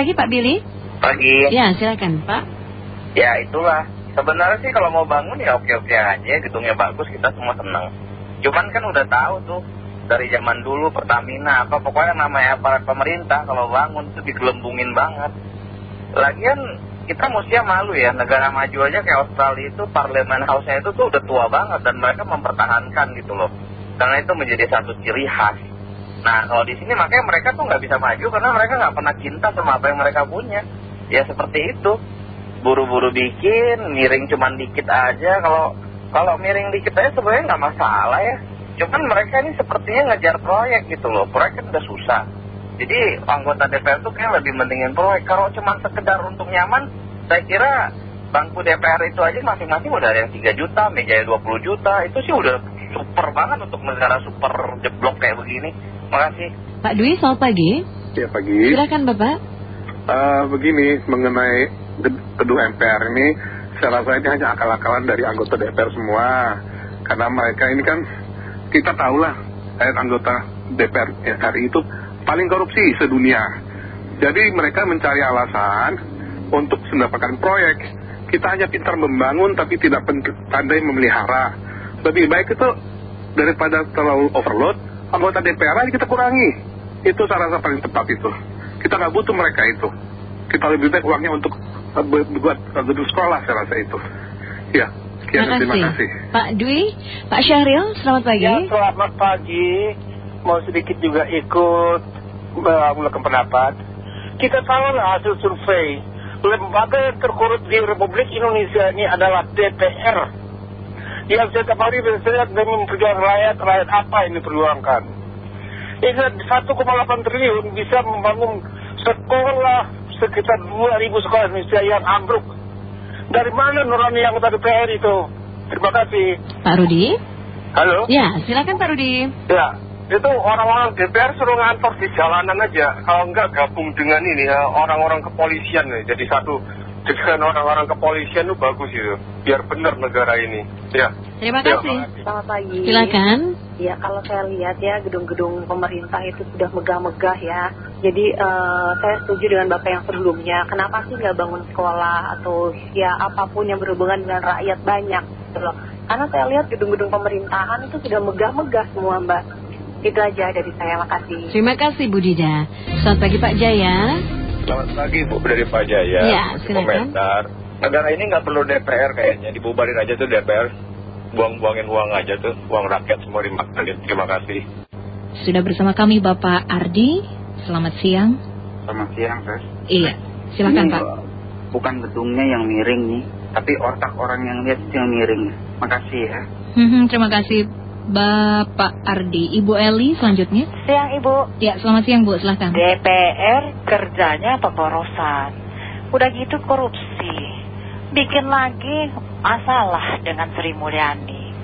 pagi Pak Billy. Pagi. Ya, silakan Pak. Ya itulah. Sebenarnya sih kalau mau bangun ya oke-oke aja, gedungnya bagus, kita semua senang. Cuman kan udah tahu tuh dari zaman dulu Pertamina apa pokoknya namanya aparat pemerintah kalau bangun tuh digelembungin banget. Lagian kita mestinya malu ya, negara maju aja kayak Australia itu parlemen house-nya itu tuh udah tua banget dan mereka mempertahankan gitu loh. Karena itu menjadi satu ciri khas. Nah kalau di sini makanya mereka tuh nggak bisa maju karena mereka nggak pernah cinta sama apa yang mereka punya. Ya seperti itu. Buru-buru bikin, miring cuman dikit aja. Kalau kalau miring dikit aja sebenarnya nggak masalah ya. Cuman mereka ini sepertinya ngejar proyek gitu loh. Proyek kan udah susah. Jadi anggota DPR tuh kayak lebih mendingin proyek. Kalau cuma sekedar untuk nyaman, saya kira bangku DPR itu aja masing-masing udah ada yang 3 juta, meja 20 juta. Itu sih udah super banget untuk negara super jeblok kayak begini. Makasih. Pak Dwi, selamat pagi. Ya pagi. Silakan Bapak. Uh, begini, mengenai kedua MPR ini, saya rasa ini hanya akal-akalan dari anggota DPR semua. Karena mereka ini kan, kita tahulah, eh, anggota DPR RI itu paling korupsi sedunia. Jadi mereka mencari alasan untuk mendapatkan proyek. Kita hanya pintar membangun tapi tidak pandai memelihara. Lebih baik itu daripada terlalu overload, anggota DPR aja kita kurangi. Itu saya rasa paling tepat itu. Kita nggak butuh mereka itu. Kita lebih baik uangnya untuk buat gedung sekolah saya rasa itu. Ya, sekian terima, terima kasih. Pak Dwi, Pak Syahril, selamat pagi. Ya, selamat pagi. Mau sedikit juga ikut melakukan pendapat. Kita tahu lah hasil survei. Lembaga yang terkorup di Republik Indonesia ini adalah DPR yang setiap hari saya dengan perjuangan rakyat, rakyat apa yang diperjuangkan. Ingat 1,8 triliun bisa membangun sekolah sekitar 2.000 sekolah Indonesia yang ambruk. Dari mana nurani yang tadi PR itu? Terima kasih. Pak Rudi. Halo? Ya, silakan Pak Rudi. Ya, itu orang-orang DPR suruh ngantor di jalanan aja. Kalau enggak gabung dengan ini ya, orang-orang kepolisian ya. Jadi satu dengan orang-orang kepolisian itu bagus itu. Biar benar negara ini. Ya. Terima kasih. selamat pagi. Silakan. Ya kalau saya lihat ya gedung-gedung pemerintah itu sudah megah-megah ya. Jadi uh, saya setuju dengan bapak yang sebelumnya. Kenapa sih nggak bangun sekolah atau ya apa pun yang berhubungan dengan rakyat banyak gitu loh. Karena saya lihat gedung-gedung pemerintahan itu sudah megah-megah semua mbak. Itu aja dari saya. Makasih. Terima kasih Bu Dida. Selamat pagi Pak Jaya Selamat pagi Bu dari Pak Jaya. Ya, komentar. Negara ini nggak perlu DPR kayaknya, dibubarin aja tuh DPR. Buang-buangin uang aja tuh, uang rakyat semua dimakan. Terima kasih. Sudah bersama kami Bapak Ardi. Selamat siang. Selamat siang, Res. Iya, silakan ini Pak. Bukan gedungnya yang miring nih, tapi otak orang yang lihat itu yang miring. Makasih ya. Hmm, terima kasih Bapak Ardi. Ibu Eli selanjutnya. Siang Ibu. Ya, selamat siang Bu, silahkan. DPR kerjanya pemborosan. Udah gitu korupsi. Bikin lagi masalah dengan Sri Mulyani.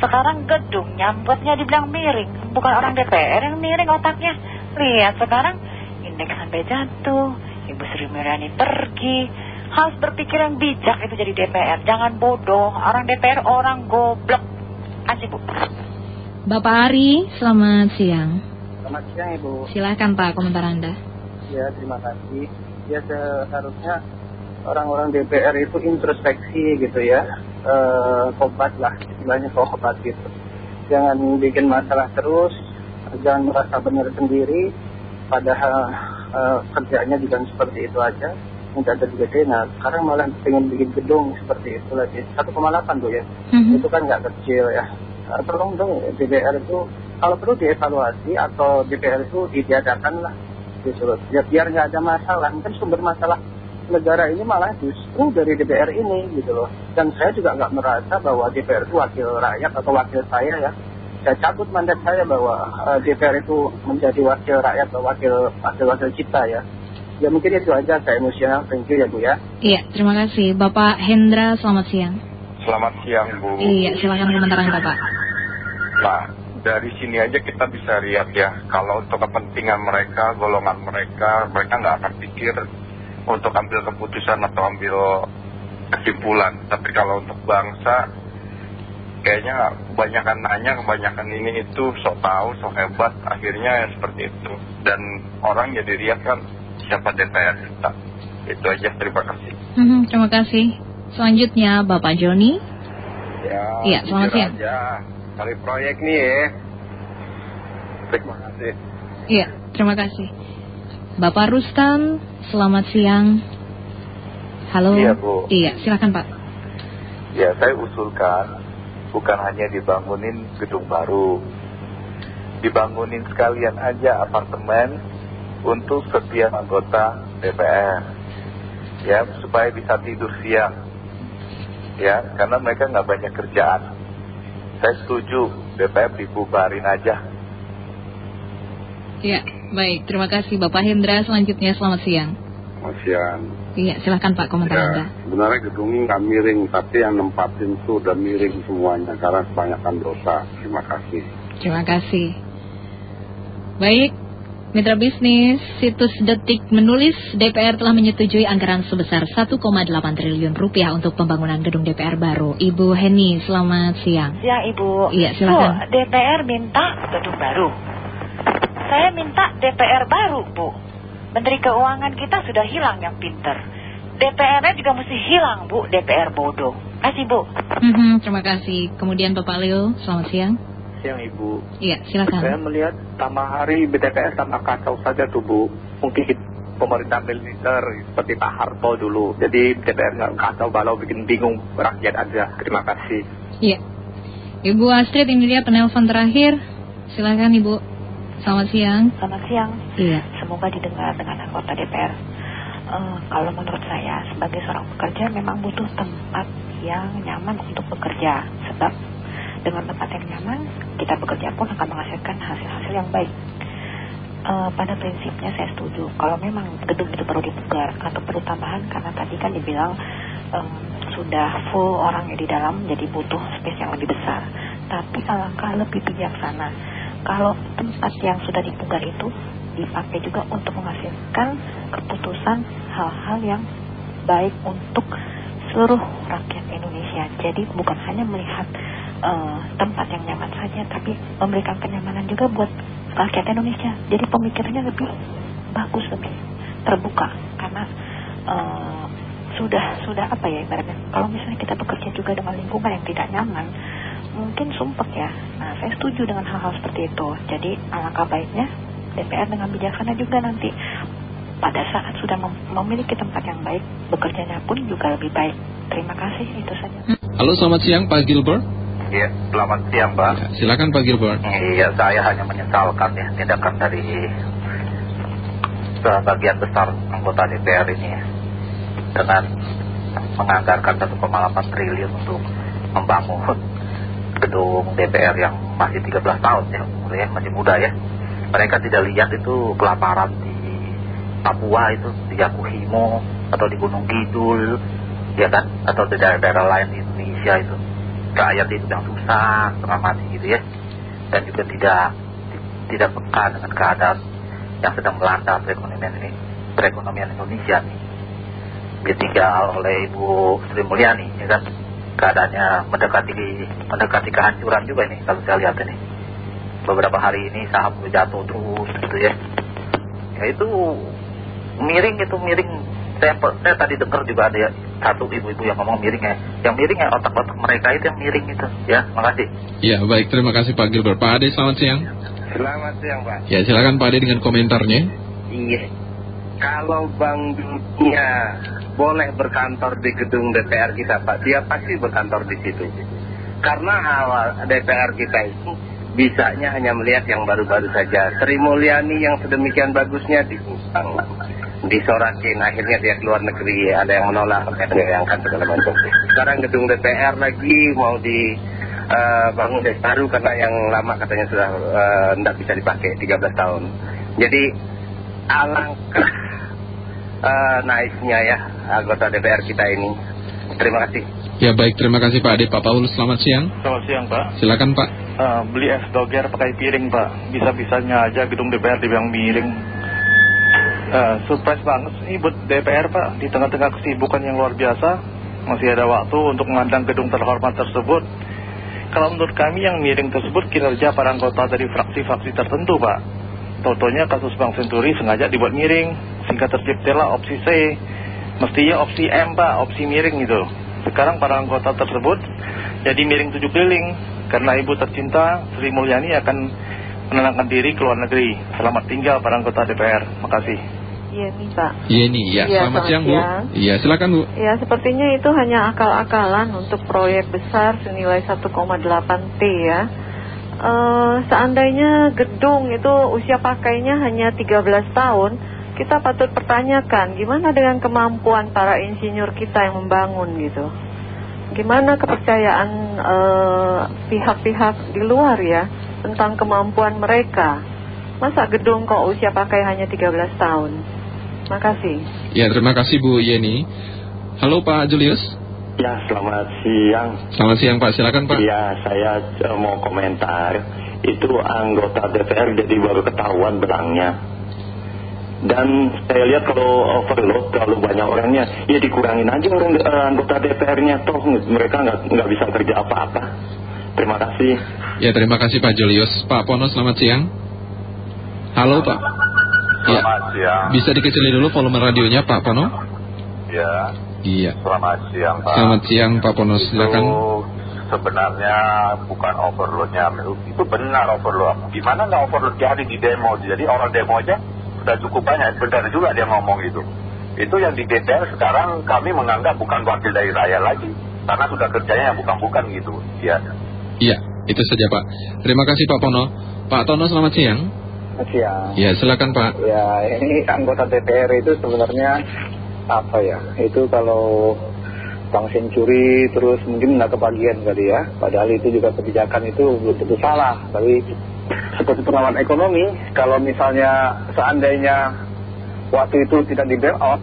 Sekarang gedung nyambutnya dibilang miring. Bukan orang DPR yang miring otaknya. Lihat sekarang indeks sampai jatuh. Ibu Sri Mulyani pergi. Harus berpikir yang bijak itu jadi DPR. Jangan bodoh. Orang DPR orang goblok. Kasih Bu. Bapak Ari, selamat siang. Selamat siang Ibu. Silakan Pak komentar Anda. Ya terima kasih. Ya seharusnya orang-orang DPR itu introspeksi gitu ya. E, kobat lah, istilahnya kobat gitu. Jangan bikin masalah terus, jangan merasa benar sendiri. Padahal e, kerjanya juga seperti itu aja. Ada gede. Nah sekarang malah pengen bikin gedung seperti itu lagi. 1,8 Bu ya. Mhm. Itu kan nggak kecil ya. Tolong dong DPR itu kalau perlu dievaluasi atau DPR itu diadakan lah gitu loh. Ya, biar nggak ada masalah. Mungkin sumber masalah negara ini malah justru dari DPR ini gitu loh. Dan saya juga nggak merasa bahwa DPR itu wakil rakyat atau wakil saya ya. Saya cabut mandat saya bahwa uh, DPR itu menjadi wakil rakyat atau wakil wakil wakil kita ya. Ya mungkin itu aja saya emosional. Thank you ya Bu ya. Iya, terima kasih. Bapak Hendra, selamat siang. Selamat siang Bu. Iya, silakan komentar Anda Pak. Nah, dari sini aja kita bisa lihat ya, kalau untuk kepentingan mereka, golongan mereka, mereka nggak akan pikir untuk ambil keputusan atau ambil kesimpulan. Tapi kalau untuk bangsa, kayaknya kebanyakan nanya, kebanyakan ini itu sok tahu, sok hebat, akhirnya ya seperti itu. Dan orang jadi lihat kan siapa DPR kita. Itu aja, terima kasih. Mhm, terima kasih. Selanjutnya Bapak Joni. Ya, Iya, selamat siang. aja. Cari proyek nih ya. Terima kasih. Iya, terima kasih. Bapak Rustan, selamat siang. Halo. Iya, Bu. Iya, silakan Pak. Ya, saya usulkan bukan hanya dibangunin gedung baru. Dibangunin sekalian aja apartemen untuk setiap anggota DPR. Ya, supaya bisa tidur siang. Ya, karena mereka nggak banyak kerjaan. Saya setuju DPR dibubarin aja. Iya, baik. Terima kasih Bapak Hendra. Selanjutnya selamat siang. Selamat siang. Iya, silakan Pak komentar Ya, Anda. sebenarnya gedungnya nggak miring, tapi yang nempatin tuh udah miring semuanya karena kebanyakan dosa. Terima kasih. Terima kasih. Baik, Mitra Bisnis, situs Detik menulis DPR telah menyetujui anggaran sebesar 1,8 triliun rupiah untuk pembangunan gedung DPR baru. Ibu Heni, selamat siang. Siang Ibu. Iya, silakan. Bu, DPR minta gedung baru. Saya minta DPR baru, Bu. Menteri Keuangan kita sudah hilang yang pinter. DPR-nya juga mesti hilang, Bu. DPR bodoh. Kasih, Bu. Mhm, terima kasih. Kemudian Bapak Leo, selamat siang. Siang Ibu. Iya, silakan. Saya melihat tambah hari BTPS tambah kacau saja tuh Bu. Mungkin pemerintah militer seperti Pak Harto dulu. Jadi DPR nggak kacau balau bikin bingung rakyat aja. Terima kasih. Iya. Ibu Astrid, ini dia penelpon terakhir. Silakan Ibu. Selamat siang. Selamat siang. Iya. Semoga didengar dengan anggota DPR. Eh, kalau menurut saya, sebagai seorang pekerja memang butuh tempat yang nyaman untuk bekerja. Sebab dengan tempat yang nyaman, kita bekerja pun akan menghasilkan hasil-hasil yang baik. Eh, pada prinsipnya saya setuju. Kalau memang gedung itu perlu dipugar atau perlu tambahan, karena tadi kan dibilang em, sudah full orangnya di dalam, jadi butuh space yang lebih besar. Tapi alangkah lebih bijaksana kalau tempat yang sudah dipugar itu dipakai juga untuk menghasilkan keputusan hal-hal yang baik untuk seluruh rakyat Indonesia. Jadi bukan hanya melihat eh, tempat yang nyaman saja, tapi memberikan kenyamanan juga buat rakyat Indonesia. Jadi pemikirannya lebih bagus, lebih terbuka karena eh, sudah sudah apa ya ibaratnya. Kalau misalnya kita bekerja juga dengan lingkungan yang tidak nyaman, mungkin sumpek ya. Nah, saya setuju dengan hal-hal seperti itu. Jadi alangkah baiknya DPR dengan bijaksana juga nanti pada saat sudah mem- memiliki tempat yang baik, bekerjanya pun juga lebih baik. Terima kasih, itu saja. Halo, selamat siang Pak Gilbert. Iya, selamat siang Pak. Silakan Pak Gilbert. Iya, saya hanya menyesalkan ya tindakan dari sebagian besar anggota DPR ini ya. dengan menganggarkan 1,8 triliun untuk membangun gedung DPR yang masih 13 tahun ya, umurnya masih muda ya. Mereka tidak lihat itu kelaparan di Papua itu, di Yakuhimo atau di Gunung Kidul, ya kan, atau di daerah-daerah lain di Indonesia itu. Rakyat itu yang susah, setengah mati gitu ya, dan juga tidak tidak peka dengan keadaan yang sedang melanda perekonomian ini, perekonomian Indonesia nih. Ditinggal oleh Ibu Sri Mulyani, ya kan, keadaannya mendekati mendekati kehancuran juga nih kalau saya lihat ini. Beberapa hari ini saham jatuh terus gitu ya. Ya itu miring itu miring. Saya, saya tadi dengar juga ada ya, satu ibu-ibu yang ngomong miring ya. Yang miring ya otak-otak mereka itu yang miring itu. Ya, makasih. Ya, baik. Terima kasih Pak Gilbert. Pak Ade, selamat siang. Selamat siang Pak. Ya, silakan Pak Ade dengan komentarnya. Iya. Kalau Bank Dunia boleh berkantor di gedung DPR kita Pak, dia pasti berkantor di situ. Karena awal DPR kita itu bisanya hanya melihat yang baru-baru saja. Sri Mulyani yang sedemikian bagusnya dibuang, disorakin, akhirnya dia keluar negeri, ada yang menolak, ada yang angkat segala macam. Sekarang gedung DPR lagi mau di eh, bangun dari baru karena yang lama katanya sudah tidak bisa dipakai 13 tahun. Jadi alangkah eh, naiknya ya anggota DPR kita ini. Terima kasih. Ya, baik. Terima kasih Pak Ade. Pak Paulus, selamat siang. Selamat siang Pak Silakan Pak. Eh, Beli es doger pakai piring Pak Bisa-bisanya aja gedung DPR dibilang miring Eh, Surprise banget ini buat DPR Pak. Di tengah-tengah kesibukan yang luar biasa Masih ada waktu untuk mengandang gedung terhormat tersebut. Kalau menurut kami yang miring tersebut kinerja para anggota dari fraksi-fraksi tertentu Pak. Totonya kasus Bank Senturi sengaja dibuat miring sehingga terciptalah opsi C. Mestinya opsi M Pak opsi miring gitu. Sekarang para anggota tersebut jadi miring tujuh keliling. Karena ibu tercinta Sri Mulyani akan menenangkan diri ke luar negeri. Selamat tinggal para anggota DPR makasih Iya nih Pak Iya nih, ya. Iya, Selamat selamat siang, Bu. Iya, silakan, Bu. Ya sepertinya itu hanya akal-akalan untuk proyek besar senilai 1,8 T ya Eh, Seandainya gedung itu usia pakainya hanya 13 tahun Kita patut pertanyakan gimana dengan kemampuan para insinyur kita yang membangun gitu Gimana kepercayaan eh, pihak-pihak di luar ya tentang kemampuan mereka Masa gedung kok usia pakai hanya 13 tahun Makasih Ya, terima kasih Bu Yeni. Halo Pak Julius. Ya, selamat siang. Selamat siang Pak, silakan Pak. Ya, saya eh, mau komentar. Itu anggota DPR jadi baru ketahuan belangnya. Dan saya lihat kalau overload terlalu banyak orangnya, ya dikurangin aja orang eh, anggota DPR-nya. Toh mereka nggak nggak bisa kerja apa-apa. Terima kasih. Ya, terima kasih Pak Julius. Pak Pono, selamat siang. Halo Pak. Ya, Selamat siang. bisa dikecilin dulu volume radionya Pak Pono? Ya, Iya. selamat siang Pak. Selamat siang Pak Pono, silakan. Itu sebenarnya bukan overloadnya, itu benar overload. Gimana nggak overload jadi di demo? Jadi orang demo aja sudah cukup banyak. Benar juga dia ngomong itu. Itu yang di DPR sekarang kami menganggap bukan wakil dari rakyat lagi. Karena sudah kerjanya yang bukan-bukan gitu. Iya. Iya, itu saja Pak. Terima kasih Pak Pono. Pak Tono, selamat siang. Siang. Ya, silakan Pak. Ya, ini anggota DPR itu sebenarnya apa ya? Itu kalau bank senturi terus mungkin nggak kebagian kali ya. Padahal itu juga kebijakan itu belum tentu salah. Tapi seperti pengawan ekonomi, kalau misalnya seandainya waktu itu tidak di bailout,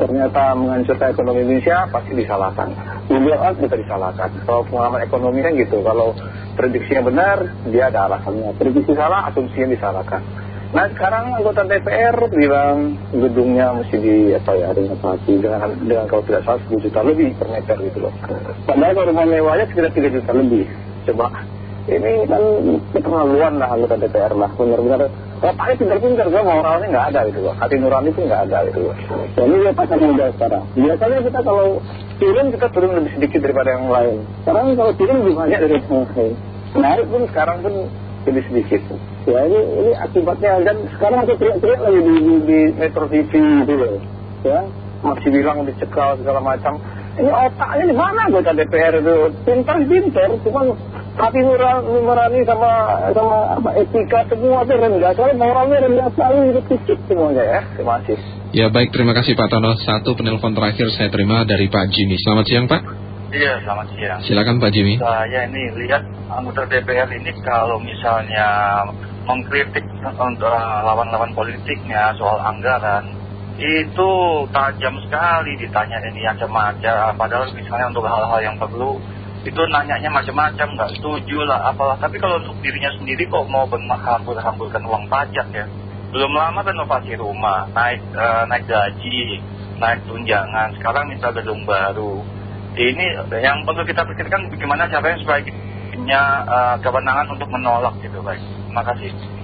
ternyata menghancurkan ekonomi Indonesia pasti disalahkan. Bailout bisa disalahkan. Kalau pengalaman ekonomi kan gitu, kalau prediksinya benar, dia ada alasannya. Prediksi salah, asumsinya disalahkan. Nah sekarang anggota DPR bilang gedungnya mesti di apa ya renovasi dengan dengan kalau tidak salah 10 juta lebih per meter gitu loh. Padahal kalau rumah mewahnya sekitar 3 juta lebih. Coba ini kan keterlaluan lah anggota DPR lah. Benar-benar otaknya pintar-pintar. Kan moralnya nggak ada gitu. Loh hati nurani pun nggak ada gitu. Loh ini dia pasar muda sekarang. Biasanya kita kalau turun kita turun lebih sedikit daripada yang lain. Sekarang kalau turun lebih banyak dari yang lain. Naik pun sekarang pun lebih sedikit. Ya ini, ini akibatnya dan sekarang aku teriak-teriak lagi di, di, di Metro TV gitu loh. Ya masih bilang dicekal segala macam. Ini otaknya di mana anggota DPR itu? Pintar-pintar cuman hati nurani, sama sama apa etika semua itu rendah soalnya moralnya rendah sekali itu kecil semuanya ya terima kasih Ya, baik, terima kasih Pak Tono. Satu penelpon terakhir saya terima dari Pak Jimmy. Selamat siang Pak. Iya, selamat siang. Silakan Pak Jimmy. Saya ini lihat anggota DPR ini kalau misalnya mengkritik untuk uh, lawan-lawan politiknya soal anggaran, itu tajam sekali ditanya ini macam-macam. Padahal misalnya untuk hal-hal yang perlu, itu nanyanya macam-macam, nggak setuju lah, apalah. Tapi kalau untuk dirinya sendiri kok mau menghambur-hamburkan uang pajak ya. Belum lama renovasi rumah, naik, uh, naik gaji, naik tunjangan, sekarang minta gedung baru. Ini yang perlu kita pikirkan bagaimana caranya supaya punya uh, kewenangan untuk menolak gitu, baik. Terima kasih.